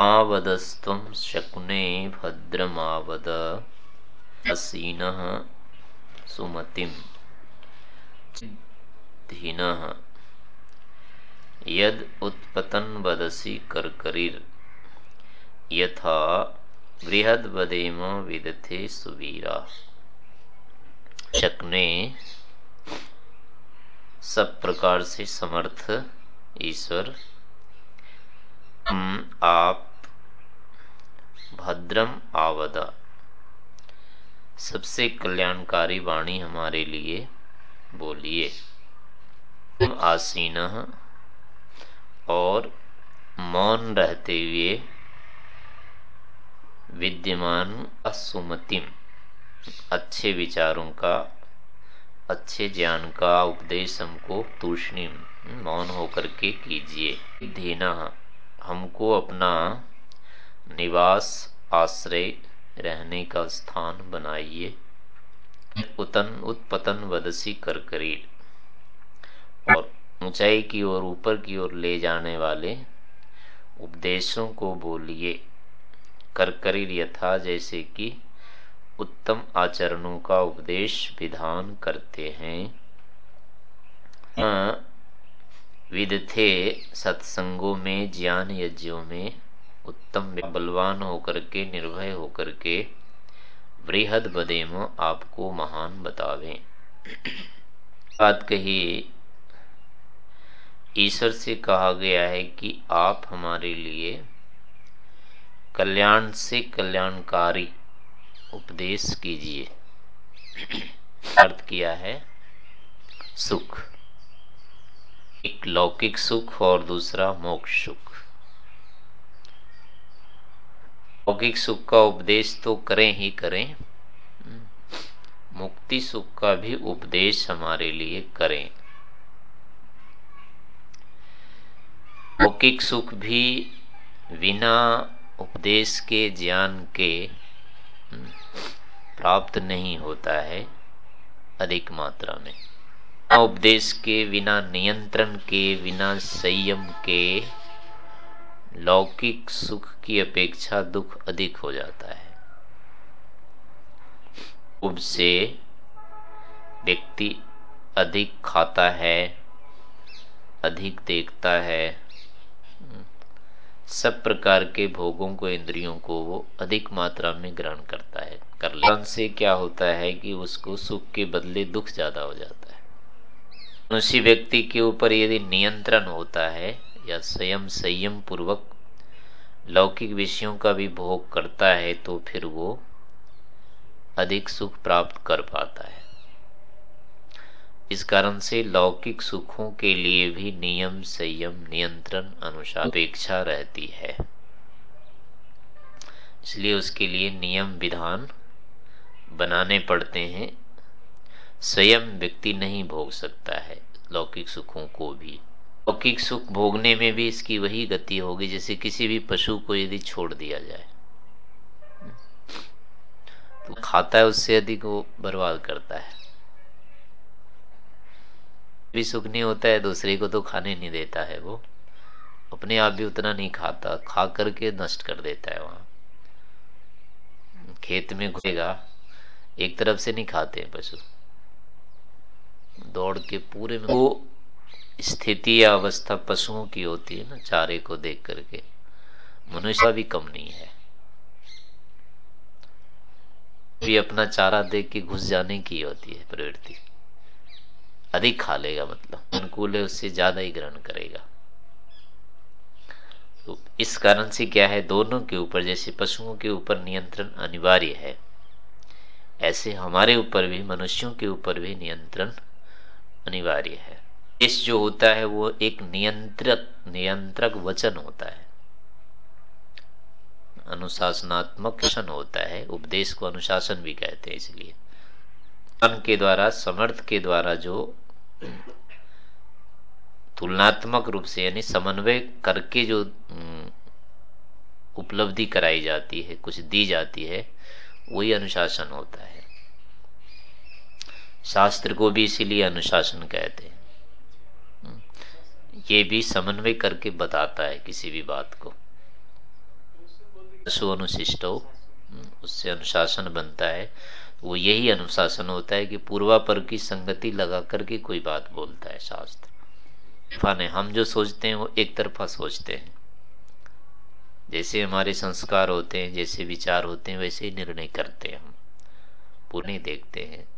आवदस्त्वं शकुने भद्रमावद। असीनः सुमतिं यद उत्पतन वदसी करकरीर। यथा बृहद वदेम विदथे सुवीरा। शक सब प्रकार से समर्थ ईश्वर आप भद्रम आवदा। सबसे कल्याणकारी वाणी हमारे लिए बोलिए। आसीन और मौन रहते हुए विद्यमान असुमतिम अच्छे विचारों का, अच्छे ज्ञान का उपदेश हमको तूषणी मौन होकर के कीजिए। धीना हमको अपना निवास आश्रय रहने का स्थान बनाइए। उतन, उत्पतन वदसी कर करीर और ऊंचाई की ओर, ऊपर की ओर ले जाने वाले उपदेशों को बोलिए। कर करकरीर यथा जैसे कि उत्तम आचरणों का उपदेश विधान करते हैं विद थे सत्संगों में, ज्ञान यज्ञों में उत्तम बलवान होकर के, निर्भय होकर के वृहद बदेम आपको महान बतावे। बात कही, ईश्वर से कहा गया है कि आप हमारे लिए कल्याण से कल्याणकारी उपदेश कीजिए। अर्थ किया है, सुख। एक लौकिक सुख और दूसरा मोक्ष सुख। लौकिक सुख का उपदेश तो करें ही करें। मुक्ति सुख का भी उपदेश हमारे लिए करें। लौकिक सुख भी बिना उपदेश के, ज्ञान के प्राप्त नहीं होता है अधिक मात्रा में। उपदेश के बिना, नियंत्रण के बिना, संयम के लौकिक सुख की अपेक्षा दुख अधिक हो जाता है। उब से व्यक्ति अधिक खाता है, अधिक देखता है। सब प्रकार के भोगों को, इंद्रियों को वो अधिक मात्रा में ग्रहण करता है, कर से क्या होता है कि उसको सुख के बदले दुख ज़्यादा हो जाता है। उसी व्यक्ति के ऊपर यदि नियंत्रण होता है या स्वयं संयम पूर्वक लौकिक विषयों का भी भोग करता है तो फिर वो अधिक सुख प्राप्त कर पाता है। इस कारण से लौकिक सुखों के लिए भी नियम, संयम, नियंत्रण अनुसार अपेक्षा रहती है। इसलिए उसके लिए नियम, विधान बनाने पड़ते हैं। स्वयं व्यक्ति नहीं भोग सकता है, लौकिक सुखों को भी। लौकिक सुख भोगने में भी इसकी वही गति होगी जैसे किसी भी पशु को यदि छोड़ दिया जाए। तो खाता है, उससे अधिक वो बर्बाद करता है। भी सुख नहीं होता है, दूसरे को तो खाने नहीं देता है वो। अपने आप भी उतना नहीं खाता, खा करके नष्ट कर देता है वहाँ। खेत में घुसेगा, एक तरफ़ से नहीं खाते पशु। दौड़ के पूरे में वो स्थिति या अवस्था पशुओं की होती है ना चारे को देख करके। मनुष्य भी कम नहीं है। भी अपना चारा देख के घुस जाने की होती है प्रवृत्ति। अधिक खा लेगा मतलब अनुकूल है उससे ज़्यादा ही ग्रहण करेगा। तो इस कारण से क्या है दोनों के ऊपर जैसे पशुओं के ऊपर नियंत्रण अनिवार्य है ऐसे हमारे ऊपर भी मनुष्यों के ऊपर भी नियंत्रण अनिवार्य है। इस जो होता है, वो एक नियंत्रक नियंत्रक वचन होता है। अनुशासनात्मक वचन होता है। उपदेश को अनुशासन भी कहते हैं इसलिए। मन के द्वारा, समर्थ के द्वारा जो तुलनात्मक रूप से, यानी समन्वय करके जो उपलब्धि कराई जाती है, कुछ दी जाती है, वही अनुशासन होता है। शास्त्र को भी इसीलिए अनुशासन कहते हैं। ये भी समन्वय करके बताता है किसी भी बात को। अनुशिष्ट हो उससे अनुशासन बनता है। वो यही अनुशासन होता है कि पूर्वापर की संगति लगा करके कोई बात बोलता है शास्त्र। फाने हम जो सोचते हैं वो एक तरफा सोचते हैं। जैसे हमारे संस्कार होते हैं, जैसे विचार होते हैं, वैसे ही निर्णय करते हैं हम। पूर्ण देखते हैं।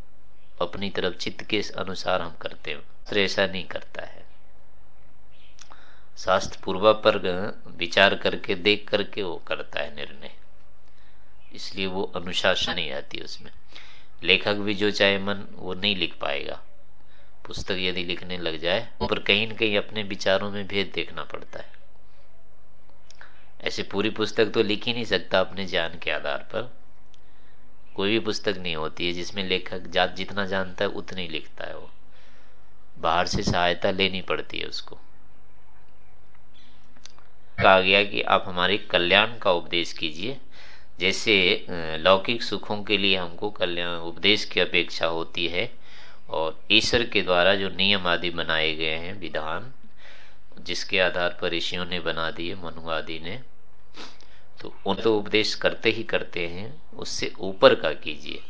अपनी तरफ़ चित्त के अनुसार हम करते हैं। तो ऐसा नहीं करता है। शास्त्र पूर्वा पर विचार करके, देख करके वो करता है निर्णय। इसलिए वो अनुशासन नहीं आती उसमें। लेखक भी जो चाहे मन, वो नहीं लिख पाएगा। पुस्तक यदि लिखने लग जाए पर कहीं न कहीं अपने विचारों में भेद देखना पड़ता है। ऐसे पूरी पुस्तक तो लिख ही नहीं सकता अपने ज्ञान के आधार पर। कोई भी पुस्तक नहीं होती है जिसमें लेखक जा, जितना जानता है उतना ही लिखता है वो। बाहर से सहायता लेनी पड़ती है उसको। कहा गया कि आप हमारे कल्याण का उपदेश कीजिए। जैसे लौकिक सुखों के लिए हमको कल्याण उपदेश की अपेक्षा होती है और ईश्वर के द्वारा जो नियम आदि बनाए गए हैं विधान जिसके आधार पर ऋषियों ने बना दिए मनु आदि ने तो उन तो उपदेश करते ही करते हैं, उससे ऊपर का कीजिए।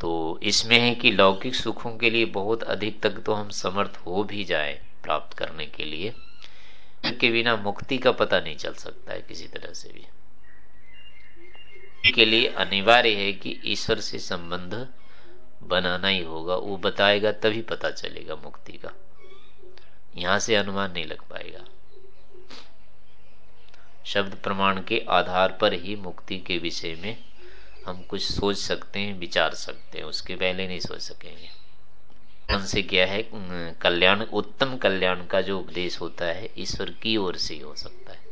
तो इसमें है कि लौकिक सुखों के लिए बहुत अधिक तक तो हम समर्थ हो भी जाए प्राप्त करने के लिए के बिना मुक्ति का पता नहीं चल सकता है किसी तरह से भी। के लिए अनिवार्य है कि ईश्वर से संबंध बनाना ही होगा, वो बताएगा तभी पता चलेगा मुक्ति का। यहाँ से अनुमान नहीं लग पाएगा। शब्द प्रमाण के आधार पर ही मुक्ति के विषय में हम कुछ सोच सकते हैं, विचार सकते हैं, उसके पहले नहीं सोच सकेंगे। उनसे क्या है कल्याण, उत्तम कल्याण का जो उपदेश होता है, ईश्वर की ओर से ही सकता है।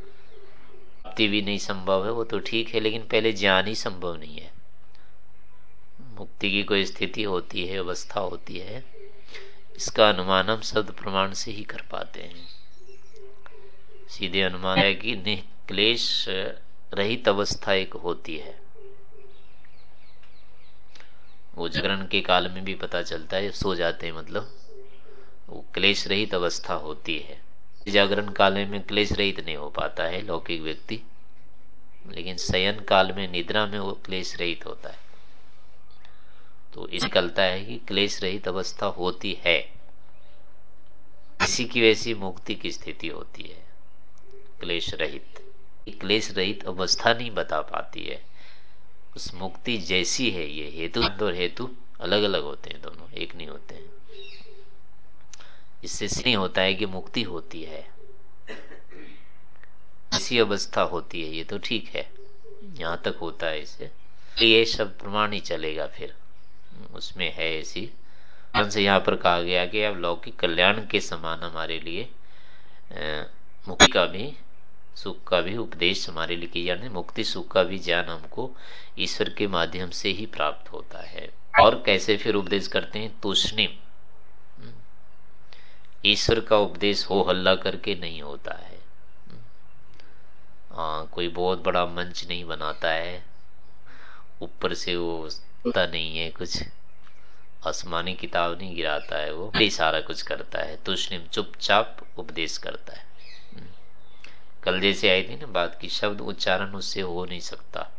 प्राप्ति भी नहीं संभव है, वो तो ठीक है, लेकिन पहले ज्ञान ही संभव नहीं है। मुक्ति की कोई स्थिति होती है, अवस्था होती है, इसका अनुमान हम शब्द प्रमाण से ही कर पाते हैं। सीधे अनुमान है कि क्लेश रहित अवस्था एक होती है। वो जागरण के काल में भी पता चलता है, सो जाते हैं मतलब। वो क्लेश रहित अवस्था होती है। जागरण काल में क्लेश रहित नहीं हो पाता है लौकिक व्यक्ति। लेकिन शयन काल में, निद्रा में वो क्लेश रहित होता है। तो इस निकलता है कि क्लेश रहित अवस्था होती है। इसी की वैसी मुक्ति की स्थिति होती है। क्लेश रहित। क्लेश रहित अवस्था नहीं बता पाती है। उस मुक्ति जैसी है ये, हेतु और हेतु अलग अलग होते हैं दोनों, एक नहीं होते हैं। इससे नहीं होता है कि मुक्ति होती है। ऐसी अवस्था होती है, ये तो ठीक है। यहाँ तक होता है इसे। ये सब प्रमाण ही चलेगा फिर। उसमें है ऐसी। से यहाँ पर कहा गया कि अब लौकिक कल्याण के समान हमारे लिए मुक्ति का भी सुख का भी उपदेश हमारे लिए किया जाने मुक्ति सुख का भी ज्ञान हमको ईश्वर के माध्यम से ही प्राप्त होता है। और कैसे फिर उपदेश करते हैं? तुष्णिम। हम्म। ईश्वर का उपदेश हो हल्ला करके नहीं होता है। आ, कोई बहुत बड़ा मंच नहीं बनाता है। ऊपर से वो होता नहीं है कुछ। आसमानी किताब नहीं गिराता है वो। सारा कुछ करता है। तुष्णिम चुपचाप उपदेश करता है। कल जैसे आई थी ना बात की, शब्द उच्चारण उससे हो नहीं सकता।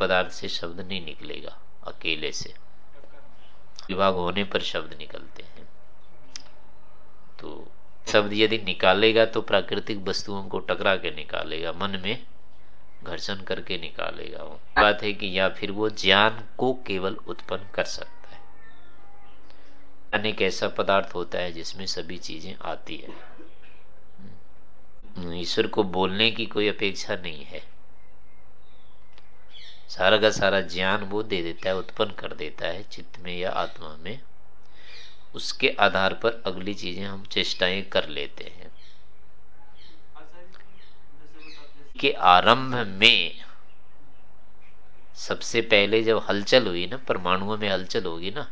पदार्थ से शब्द नहीं निकलेगा, अकेले से। विभाग होने पर शब्द निकलते हैं। तो शब्द यदि निकालेगा तो प्राकृतिक वस्तुओं को टकरा के निकालेगा, मन में घर्षण करके निकालेगा वो। बात है कि या फिर वो ज्ञान को केवल उत्पन्न कर सकता है। एक ऐसा पदार्थ होता है जिसमें सभी चीज़ें आती है। ईश्वर को बोलने की कोई अपेक्षा नहीं है। सारा का सारा ज्ञान वो दे देता है, उत्पन्न कर देता है चित्त में या आत्मा में। उसके आधार पर अगली चीज़ें हम चेष्टाएँ कर लेते हैं। के आरंभ में सबसे पहले जब हलचल हुई ना, परमाणुओं में हलचल होगी ना,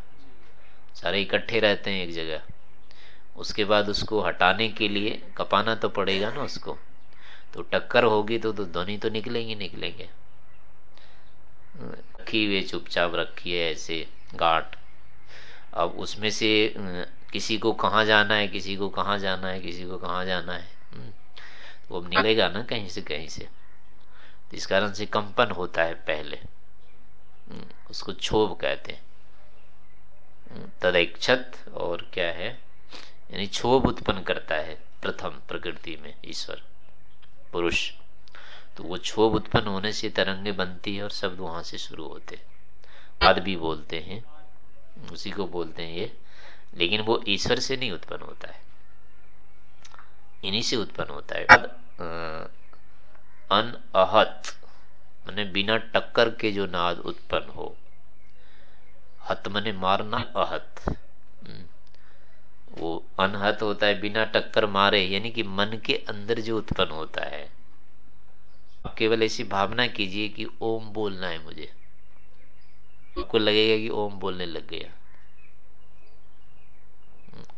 सारे इकट्ठे रहते हैं एक जगह। उसके बाद उसको हटाने के लिए कपाना तो पड़ेगा ना उसको। तो टक्कर होगी तो, तो ध्वनि तो निकलेंगे निकलेंगे। रखी हुए चुपचाप रखी है ऐसे गाट अब उसमें से किसी को कहाँ जाना है किसी को कहाँ जाना है किसी को कहाँ जाना है हम्म। वो निकलेगा ना कहीं से कहीं से। इस कारण से कंपन होता है पहले हम्म, उसको क्षोभ कहते हैं। हम्म, तदैक्षत और क्या है? यानी क्षोभ उत्पन्न करता है प्रथम प्रकृति में ईश्वर, पुरुष। तो वो क्षोभ उत्पन्न होने से तरंगे बनती है और शब्द वहाँ से शुरू होते बाद भी बोलते हैं, उसी को बोलते हैं ये, लेकिन वो ईश्वर से नहीं उत्पन्न होता है। इन्हीं से उत्पन्न होता है। अन, अहत, मैंने बिना टक्कर के जो नाद उत्पन्न हो। हत मने मारना अहत। हम्म। वो अनहत होता है, बिना टक्कर मारे, यानी कि मन के अंदर जो उत्पन्न होता है। आप केवल ऐसी भावना कीजिए कि ओम बोलना है मुझे। आपको लगेगा कि ओम बोलने लग गया।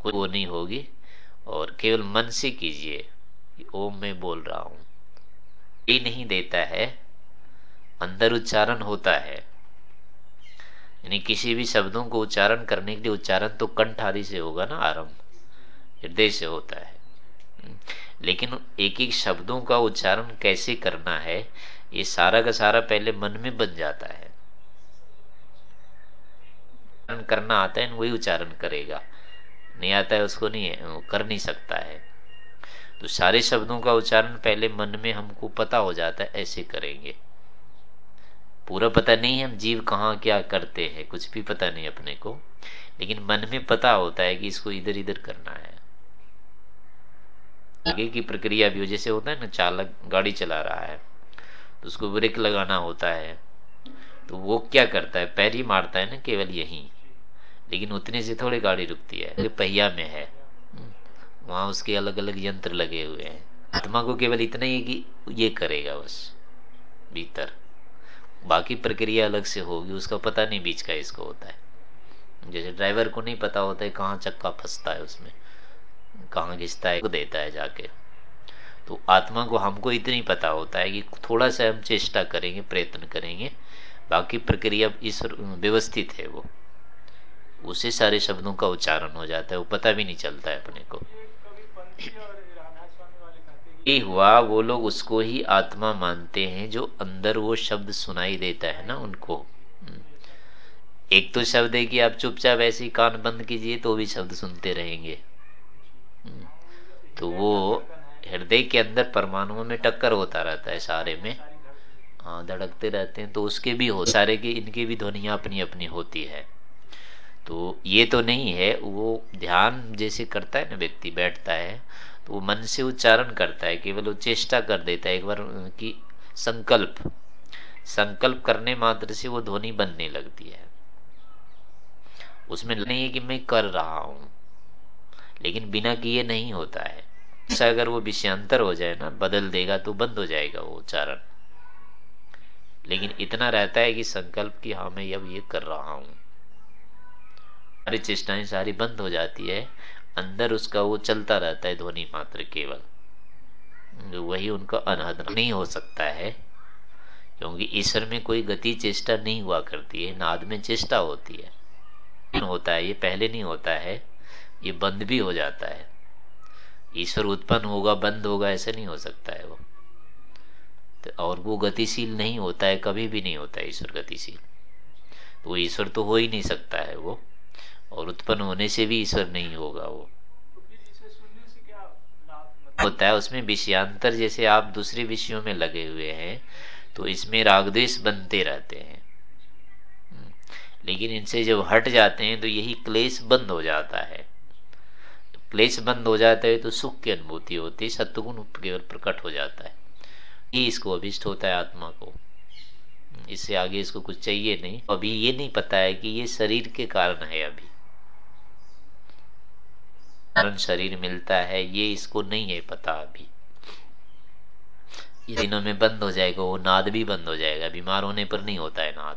कोई वो नहीं होगी। और केवल मन से कीजिए कि ओम मैं बोल रहा हूँ। ये नहीं देता है। अंदर उच्चारण होता है। यानी किसी भी शब्दों को उच्चारण करने के लिए उच्चारण तो कंठ आदि से होगा ना आरंभ हृदय से होता है। लेकिन एक एक शब्दों का उच्चारण कैसे करना है ये सारा का सारा पहले मन में बन जाता है। करना आता है वही उच्चारण करेगा। नहीं आता है उसको नहीं है, कर नहीं सकता है। तो सारे शब्दों का उच्चारण पहले मन में हमको पता हो जाता है ऐसे करेंगे। पूरा पता नहीं है हम जीव कहाँ क्या करते हैं कुछ भी पता नहीं अपने को लेकिन मन में पता होता है कि इसको इधर इधर करना है। आगे की प्रक्रिया भी हो जैसे होता है ना चालक गाड़ी चला रहा है तो उसको ब्रेक लगाना होता है तो वो क्या करता है पैर ही मारता है ना केवल यही। लेकिन उतने से थोड़ी गाड़ी रुकती है पहिया में है। वहाँ उसके अलग अलग यंत्र लगे हुए हैं। आत्मा को केवल इतना ही कि ये करेगा बस भीतर। बाकी प्रक्रिया अलग से होगी, उसका पता नहीं बीच का इसको होता है। जैसे ड्राइवर को नहीं पता होता है कहाँ चक्का फंसता है उसमें, कहाँ घिसता है, देता है जाके। तो आत्मा को हमको इतनी पता होता है कि थोड़ा सा हम चेष्टा करेंगे, प्रयत्न करेंगे, बाकी प्रक्रिया इस व्यवस्थित है वो। उसे सारे शब्दों का उच्चारण हो जाता है, वो पता भी नहीं चलता है अपने को। ये हुआ, वो लोग उसको ही आत्मा मानते हैं, जो अंदर वो शब्द सुनाई देता है ना उनको। एक तो शब्द है कि आप चुपचाप ऐसे ही कान बंद कीजिए तो भी शब्द सुनते रहेंगे। तो वो हृदय के अंदर परमाणुओं में टक्कर होता रहता है सारे में। हाँ धड़कते रहते हैं तो उसके भी हो, सारे की, इनकी भी ध्वनिया अपनी अपनी होती है। तो ये तो नहीं है, वो ध्यान जैसे करता है ना व्यक्ति, बैठता है तो वो मन से उच्चारण करता है, केवल वो चेष्टा कर देता है एक बार की संकल्प। संकल्प करने मात्र से वो ध्वनि बनने लगती है। उसमें नहीं है कि मैं कर रहा हूँ, लेकिन बिना किए नहीं होता है। ऐसा अगर वो विषयांतर हो जाए ना, बदल देगा तो बंद हो जाएगा वो उच्चारण। लेकिन इतना रहता है कि संकल्प की हाँ मैं अब ये कर रहा हूँ। सारी चेष्टाएँ सारी बंद हो जाती है। अंदर उसका वो चलता रहता है ध्वनि मात्र केवल। वही उनका अनहद नहीं हो सकता है, क्योंकि ईश्वर में कोई गति चेष्टा नहीं हुआ करती है, नाद में चेष्टा होती है। होता है, ये पहले नहीं होता है, ये बंद भी हो जाता है। ईश्वर उत्पन्न होगा, बंद होगा, ऐसे नहीं हो सकता है वो। तो और वो गतिशील नहीं होता है, कभी भी नहीं होता है ईश्वर गतिशील। तो ईश्वर तो हो ही नहीं सकता है वो। और उत्पन्न होने से भी ईश्वर नहीं होगा वो। होता है उसमें विषयांतर जैसे आप दूसरे विषयों में लगे हुए हैं तो इसमें रागद्वेश बनते रहते हैं। हम्म, लेकिन इनसे जब हट जाते हैं तो यही क्लेश बंद हो जाता है। क्लेश बंद हो जाता है तो सुख की अनुभूति होती है सत्गुण केवल प्रकट हो जाता है। ये इसको अभिष्ट होता है आत्मा को। इससे आगे इसको कुछ चाहिए नहीं। अभी ये नहीं पता है कि ये शरीर के कारण है अभी। कारण शरीर मिलता है, ये इसको नहीं है पता अभी। ये दिनों में बंद हो जाएगा, वो नाद भी बंद हो जाएगा, बीमार होने पर नहीं होता है नाद।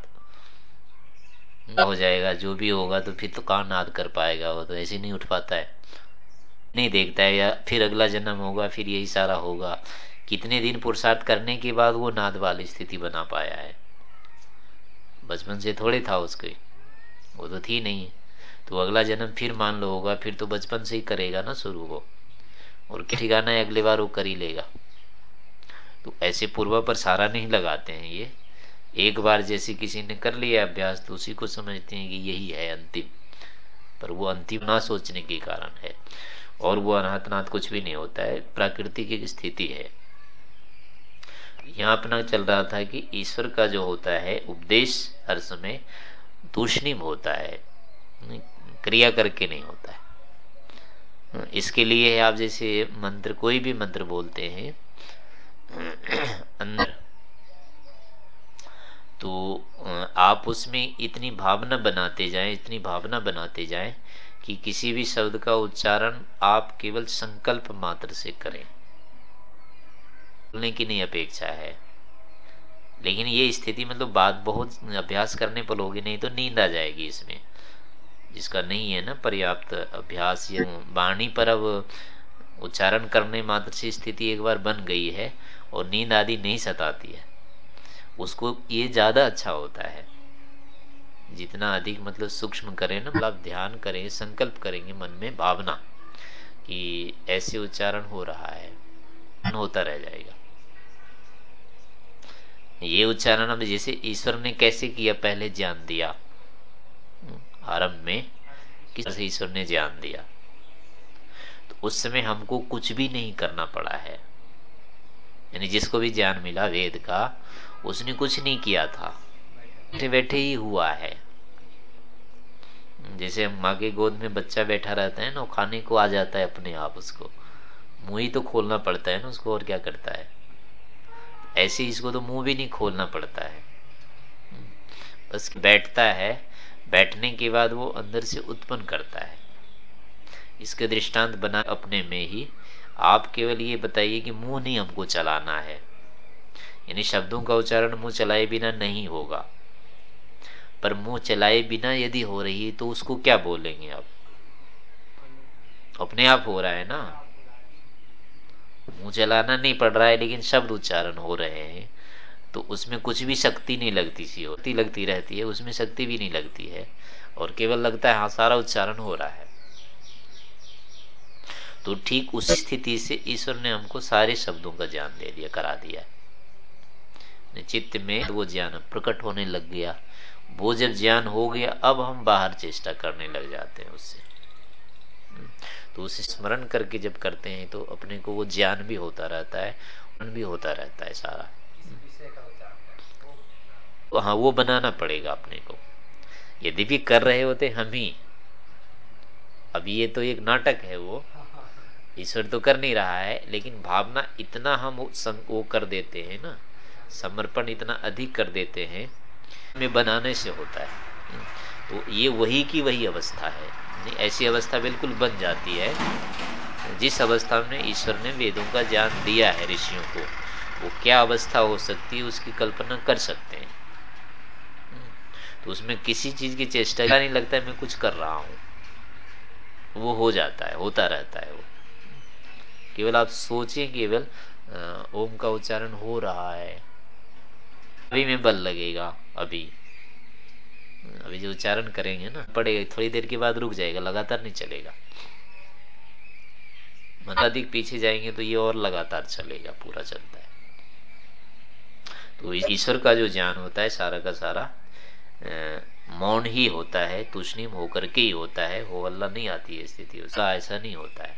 हो जाएगा, जो भी होगा तो फिर तो कहाँ नाद कर पाएगा, वो तो ऐसे नहीं उठ पाता है। नहीं देखता है, या फिर अगला जन्म होगा, फिर यही सारा होगा। कितने दिन पुरुषार्थ करने के बाद वो नाद वाली स्थिति बना पाया है। बचपन से थोड़े था उसके, वो तो थी नहीं। तो अगला जन्म फिर मान लो होगा, फिर तो बचपन से ही करेगा ना शुरू हो और क्या ठिकाना है, अगली बार वो कर ही लेगा। तो ऐसे पूर्वा पर सारा नहीं लगाते हैं ये। एक बार जैसे किसी ने कर लिया अभ्यास तो उसी को समझते हैं कि यही है अंतिम। पर वो अंतिम ना सोचने के कारण है। और वो अनाथनाथ कुछ भी नहीं होता है, प्राकृतिक एक स्थिति है। यहाँ अपना चल रहा था कि ईश्वर का जो होता है उपदेश, हर समय दूषणिम होता है। क्रिया करके नहीं होता है। इसके लिए आप जैसे मंत्र, कोई भी मंत्र बोलते हैं, अंदर तो आप उसमें इतनी भावना बनाते जाएँ, इतनी भावना बनाते जाएँ कि किसी भी शब्द का उच्चारण आप केवल संकल्प मात्र से करें। बोलने की नहीं अपेक्षा है। लेकिन ये स्थिति मतलब बात बहुत, अभ्यास करने पर होगी नहीं तो नींद आ जाएगी इसमें। जिसका नहीं है ना पर्याप्त अभ्यास या वाणी पर अब उच्चारण करने मात्र से स्थिति एक बार बन गई है और नींद आदि नहीं सताती है। उसको ये ज़्यादा अच्छा होता है। जितना अधिक मतलब सूक्ष्म करें ना मतलब ध्यान करें, संकल्प करेंगे मन में भावना कि ऐसे उच्चारण हो रहा है होता रह जाएगा। ये उच्चारण अब जैसे ईश्वर ने कैसे किया, पहले ज्ञान दिया। आरंभ में किस ईश्वर ने ज्ञान दिया। तो उस समय हमको कुछ भी नहीं करना पड़ा है। यानी जिसको भी ज्ञान मिला वेद का, उसने कुछ नहीं किया था। बैठे बैठे ही हुआ है। जैसे माँ के गोद में बच्चा बैठा रहता है ना खाने को आ जाता है अपने आप उसको। मुँह ही तो खोलना पड़ता है ना उसको, और क्या करता है? ऐसे इसको तो मुँह भी नहीं खोलना पड़ता है। बस बैठता है बैठने के बाद वो अंदर से उत्पन्न करता है। इसके दृष्टांत बना अपने में ही। आप केवल ये बताइए कि मुँह नहीं हमको चलाना है। यानी शब्दों का उच्चारण मुँह चलाए बिना नहीं होगा। पर मुँह चलाए बिना यदि हो रही है तो उसको क्या बोलेंगे आप? अपने आप हो रहा है ना? मुँह चलाना नहीं पड़ रहा है, लेकिन शब्द उच्चारण हो रहे हैं। तो उसमें कुछ भी शक्ति नहीं लगती सी, होती लगती रहती है, उसमें शक्ति भी नहीं लगती है। और केवल लगता है हाँ सारा उच्चारण हो रहा है। तो ठीक उसी स्थिति से ईश्वर ने हमको सारे शब्दों का ज्ञान दे दिया, करा दिया। चित्त में वो ज्ञान प्रकट होने लग गया। वो जब ज्ञान हो गया, अब हम बाहर चेष्टा करने लग जाते हैं उससे। तो उसे स्मरण करके जब करते हैं तो अपने को वो ज्ञान भी होता रहता है भी होता रहता है सारा। तो हाँ वो बनाना पड़ेगा अपने को। यदि भी कर रहे होते हम ही। अभी ये तो एक नाटक है वो। ईश्वर तो कर नहीं रहा है, लेकिन भावना इतना हम वो कर देते हैं ना। समर्पण इतना अधिक कर देते हैं में बनाने से होता है। तो ये वही की वही अवस्था है। ऐसी अवस्था बिल्कुल बन जाती है। जिस अवस्था में ईश्वर ने वेदों का ज्ञान दिया है ऋषियों को, वो क्या अवस्था हो सकती है, उसकी कल्पना कर सकते हैं। उसमें किसी चीज़ की चेष्टा नहीं लगता है मैं कुछ कर रहा हूँ। वो हो जाता है, होता रहता है वो। केवल आप सोचिए केवल ओम का उच्चारण हो रहा है। अभी में बल लगेगा, अभी। अभी जो उच्चारण करेंगे ना, पड़ेगा, थोड़ी देर के बाद रुक जाएगा, लगातार नहीं चलेगा। मन अधिक पीछे जाएँगे तो ये और लगातार चलेगा, पूरा चलता है। तो ईश्वर का जो ज्ञान होता है, सारा का सारा मौन ही होता है, तुष्णिम होकर के ही होता है हो अल्लाह नहीं आती है स्थिति उसका, ऐसा नहीं होता है।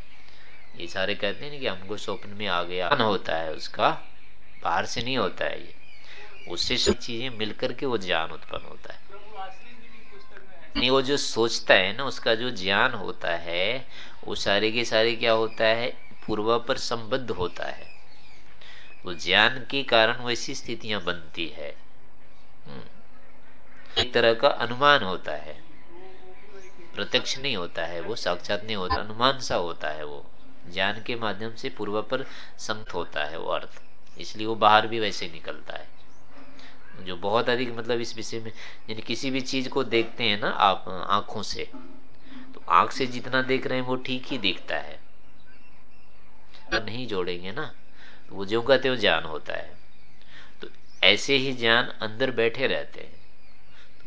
ये सारे कहते हैं कि हमको स्वप्न में आ गया होता है, उसका बाहर से नहीं होता है ये। उससे सब चीज़ें मिलकर के वो ज्ञान उत्पन्न होता है। नहीं, वो जो सोचता है ना, उसका जो ज्ञान होता है, वो सारे के सारे क्या होता है पूर्वा पर संबद्ध होता है। वो ज्ञान के कारण वैसी स्थितियाँ बनती है। हम्म। एक तरह का अनुमान होता है। प्रत्यक्ष नहीं होता है वो, साक्षात नहीं होता, अनुमान सा होता है वो। ज्ञान के माध्यम से पूर्व पर संत होता है वो अर्थ। इसलिए वो बाहर भी वैसे निकलता है। जो बहुत अधिक मतलब इस विषय में, यानी किसी भी चीज़ को देखते हैं ना आप, आँखों से तो आँख से जितना देख रहे हैं वो ठीक ही दिखता है। तो नहीं जोड़ेंगे ना तो वो जो कहते हो ज्ञान होता है। तो ऐसे ही ज्ञान अंदर बैठे रहते हैं।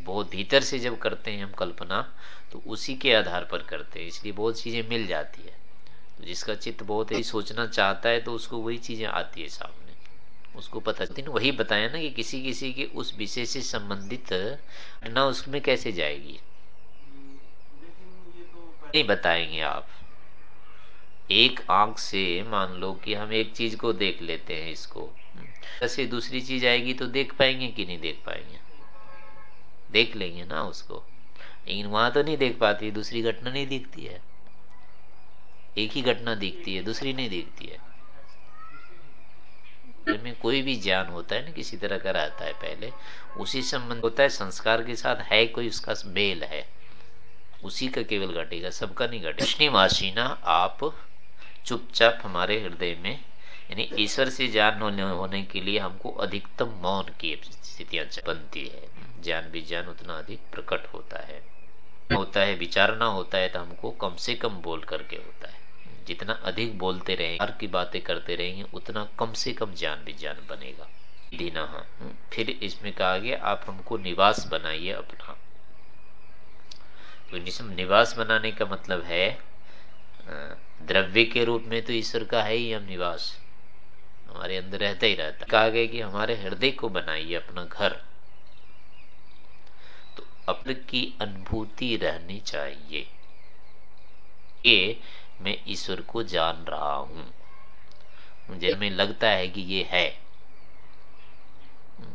बहुत भीतर से जब करते हैं हम कल्पना तो उसी के आधार पर करते हैं। इसलिए बहुत चीज़ें मिल जाती है। तो जिसका चित्त बहुत ही सोचना चाहता है तो उसको वही चीज़ें आती है सामने। उसको पता चलती वही बताया ना कि किसी किसी के उस विषय से संबंधित घटना उसमें कैसे जाएगी? नहीं बताएँगे आप। एक आँख से मान लो कि हम एक चीज़ को देख लेते हैं इसको। ऐसे दूसरी चीज़ आएगी तो देख पाएँगे कि नहीं देख पाएँगे? देख लेंगे ना उसको। लेकिन वहाँ तो नहीं देख पाती, दूसरी घटना नहीं दिखती है। एक ही घटना दिखती है, दूसरी नहीं दिखती है। में कोई भी ज्ञान होता है ना, किसी तरह का रहता है पहले, उसी संबंध होता है, संस्कार के साथ है कोई, उसका मेल है। उसी का केवल घटेगा, सबका नहीं घटेगा। आप चुपचाप हमारे हृदय में यानी ईश्वर से ज्ञान होने के लिए हमको अधिकतम मौन की स्थितियाँ बनती है। ज्ञान विज्ञान उतना अधिक प्रकट होता है। होता है विचारना होता है तो हमको कम से कम बोल करके होता है। जितना अधिक बोलते रहेंगे हर की बातें करते रहेंगे, उतना कम से कम ज्ञान विज्ञान बनेगा। दीना फिर इसमें कहा गया, आप हमको निवास बनाइए अपना। तो निवास बनाने का मतलब है द्रव्य के रूप में तो ईश्वर का है ही हम निवास। हमारे अंदर रहता ही रहता कहा गया कि हमारे हृदय को बनाइए अपना घर। तो अपने की अनुभूति रहनी चाहिए। ये मैं ईश्वर को जान रहा हूँ। मुझे हमें लगता है कि ये है।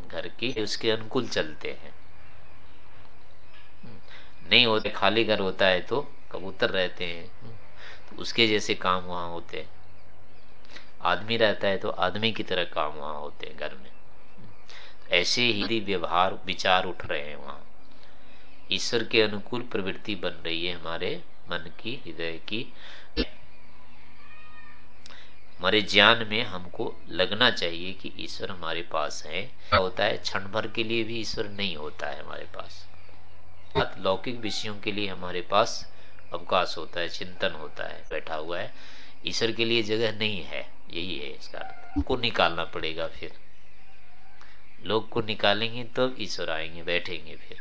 घर के उसके अनुकूल चलते हैं। नहीं होते, खाली घर होता है तो कबूतर रहते हैं। तो उसके जैसे काम वहाँ होते हैं। आदमी रहता है तो आदमी की तरह काम वहाँ होते हैं घर में। ऐसे ही व्यवहार विचार उठ रहे हैं वहाँ। ईश्वर के अनुकूल प्रवृत्ति बन रही है हमारे मन की हृदय की। हमारे ज्ञान में हमको लगना चाहिए कि ईश्वर हमारे पास है। क्या होता है क्षण भर के लिए भी ईश्वर नहीं होता है हमारे पास। लौकिक विषयों के लिए हमारे पास अवकाश होता है चिंतन होता है बैठा हुआ है। ईश्वर के लिए जगह नहीं है। यही है इसका अर्थ। को निकालना पड़ेगा फिर। लोग को निकालेंगे तो ईश्वर आएँगे बैठेंगे फिर।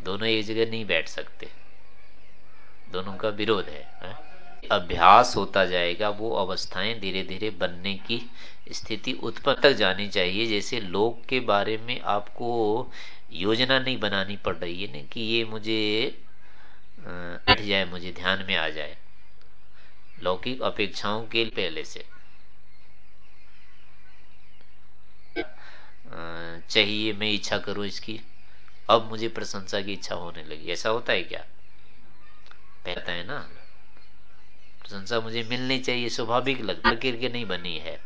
दोनों एक जगह नहीं बैठ सकते। दोनों का विरोध है, है? अभ्यास होता जाएगा वो अवस्थाएँ धीरे धीरे बनने की स्थिति उत्पन्न तक जानी चाहिए। जैसे लोग के बारे में आपको योजना नहीं बनानी पड़ रही है ना कि ये मुझे बैठ जाए मुझे ध्यान में आ जाए। लौकिक अपेक्षाओं के पहले से। चाहिए, मैं इच्छा करूँ इसकी। अब मुझे प्रशंसा की इच्छा होने लगी। ऐसा होता है क्या? कहता है ना, प्रशंसा मुझे मिलनी चाहिए, स्वाभाविक लगता के नहीं बनी है।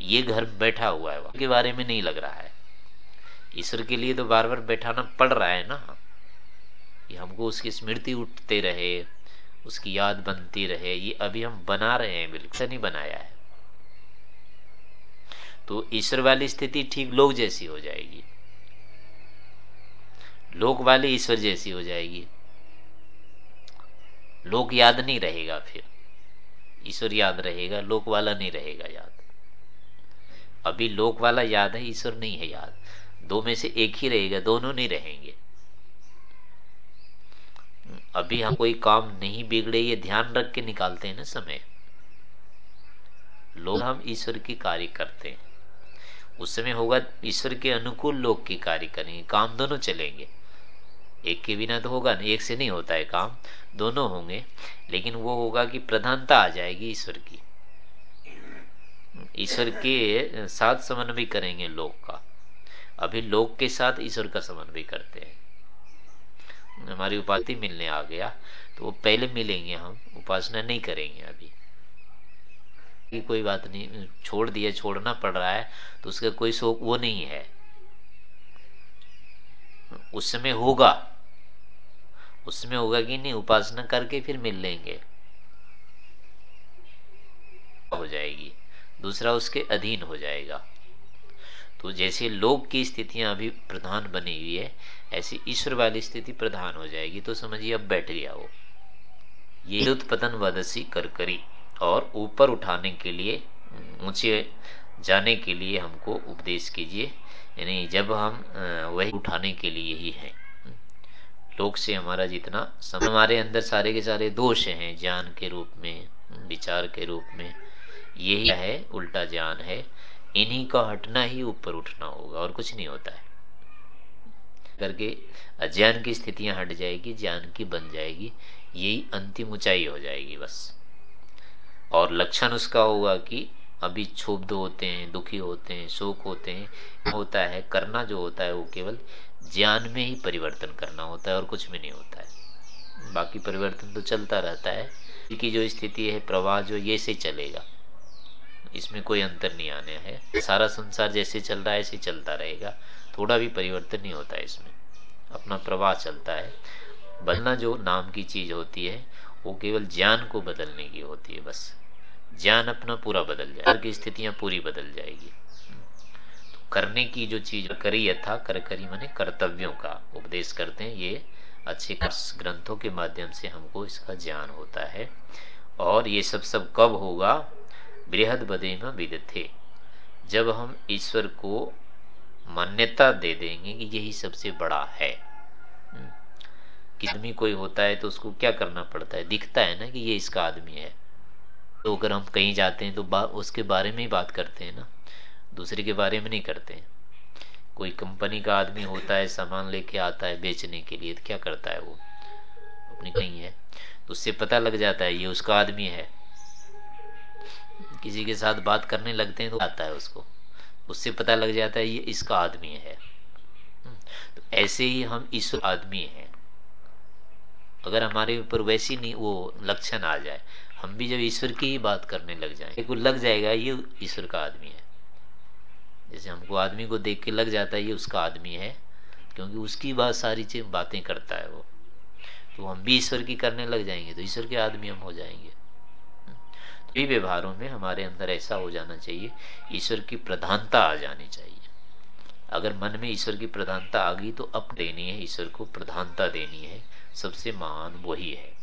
ये घर बैठा हुआ है के बारे में नहीं लग रहा है। ईश्वर के लिए तो बार बार बैठाना पड़ रहा है ना। कि हमको उसकी स्मृति उठते रहे, उसकी याद बनती रहे, ये अभी हम बना रहे हैं, बिल्कुल नहीं बनाया है। तो ईश्वर वाली स्थिति ठीक लोग जैसी हो जाएगी। लोक वाली ईश्वर जैसी हो जाएगी। लोक याद नहीं रहेगा फिर। ईश्वर याद रहेगा, लोक वाला नहीं रहेगा याद। अभी लोक वाला याद है, ईश्वर नहीं है याद। दो में से एक ही रहेगा, दोनों नहीं रहेंगे। अभी हम कोई काम नहीं बिगड़े, ये ध्यान रख के निकालते हैं ना समय। लोग हम ईश्वर की कार्य करते हैं। उस समय होगा ईश्वर के अनुकूल लोग की कार्य करेंगे, काम दोनों चलेंगे। एक के बिना तो होगा नहीं, एक से नहीं होता है काम, दोनों होंगे, लेकिन वो होगा कि प्रधानता आ जाएगी ईश्वर की। ईश्वर के साथ समन्वय करेंगे लोग का। अभी लोग के साथ ईश्वर का समन्वय करते हैं। हमारी उपाधि मिलने आ गया तो वो पहले मिलेंगे हम, उपासना नहीं करेंगे अभी। की कोई बात नहीं छोड़ दिया छोड़ना पड़ रहा है तो उसका कोई शोक वो नहीं है। उस समय होगा। उसमें होगा कि नहीं उपासना करके फिर मिल लेंगे। हो जाएगी। दूसरा उसके अधीन हो जाएगा। तो जैसे लोक की स्थितियाँ अभी प्रधान बनी हुई है ऐसी ईश्वर वाली स्थिति प्रधान हो जाएगी। तो समझिए अब बैठ गया वो। ये उत्पतन वदसी कर करी और ऊपर उठाने के लिए, ऊँचे जाने के लिए हमको उपदेश कीजिए। यानी जब हम वही उठाने के लिए ही हैं। लोक से हमारा जितना समय हमारे अंदर सारे के सारे दोष हैं, ज्ञान के रूप में, विचार के रूप में, यही है, उल्टा ज्ञान है। इन्हीं का हटना ही ऊपर उठना होगा और कुछ नहीं होता है। करके अज्ञान की स्थितियाँ हट जाएगी, ज्ञान की बन जाएगी, यही अंतिम ऊंचाई हो जाएगी बस। और लक्षण उसका होगा कि अभी क्षुब्ध होते हैं, दुखी होते हैं, शोक होते हैं, होता है, करना जो होता है वो केवल ज्ञान में ही परिवर्तन करना होता है और कुछ भी नहीं होता है। बाकी परिवर्तन तो चलता रहता है। की जो स्थिति है, प्रवाह जो, ये से चलेगा। इसमें कोई अंतर नहीं आने है। सारा संसार जैसे चल रहा है, ऐसे चलता रहेगा। थोड़ा भी परिवर्तन नहीं होता है इसमें। अपना प्रवाह चलता है। बदलना जो नाम की चीज़ होती है वो केवल ज्ञान को बदलने की होती है, बस। ज्ञान अपना पूरा बदल जाए की स्थितियाँ पूरी बदल जाएगी। तो करने की जो चीज़ करी यथा, कर करी मैंने कर्तव्यों का उपदेश करते हैं। ये अच्छे ग्रंथों के माध्यम से हमको इसका ज्ञान होता है। और ये सब सब कब होगा? बृहद बदे में विद थे जब हम ईश्वर को मान्यता दे देंगे कि यही सबसे बड़ा है। आदमी कोई होता है तो उसको क्या करना पड़ता है? दिखता है ना कि ये इसका आदमी है। तो अगर हम कहीं जाते हैं तो बा, उसके बारे में ही बात करते हैं ना। दूसरे के बारे में नहीं करते हैं। कोई कंपनी का आदमी होता है सामान लेके आता है बेचने के लिए तो क्या करता है वो? अपनी कहीं है। तो उससे पता लग जाता है ये उसका आदमी है। किसी के साथ बात करने लगते हैं तो आता है उसको। उससे पता लग जाता है ये इसका आदमी है। तो ऐसे ही हम इस आदमी हैं। अगर हमारे ऊपर वैसी नहीं, वो लक्षण आ जाए, हम भी जब ईश्वर की ही बात करने लग जाए को लग जाएगा, ये ईश्वर का आदमी है। जैसे हमको आदमी को देख के लग जाता है, ये उसका आदमी है, क्योंकि उसकी बात सारी चीज़, बातें करता है वो। तो हम भी ईश्वर की करने लग जाएँगे तो ईश्वर के आदमी हम हो जाएँगे। तो व्यवहारों में हमारे अंदर ऐसा हो जाना चाहिए, ईश्वर की प्रधानता आ जानी चाहिए। अगर मन में ईश्वर की प्रधानता आ गई तो अब देनी है, ईश्वर को प्रधानता देनी है। सबसे महान वही है।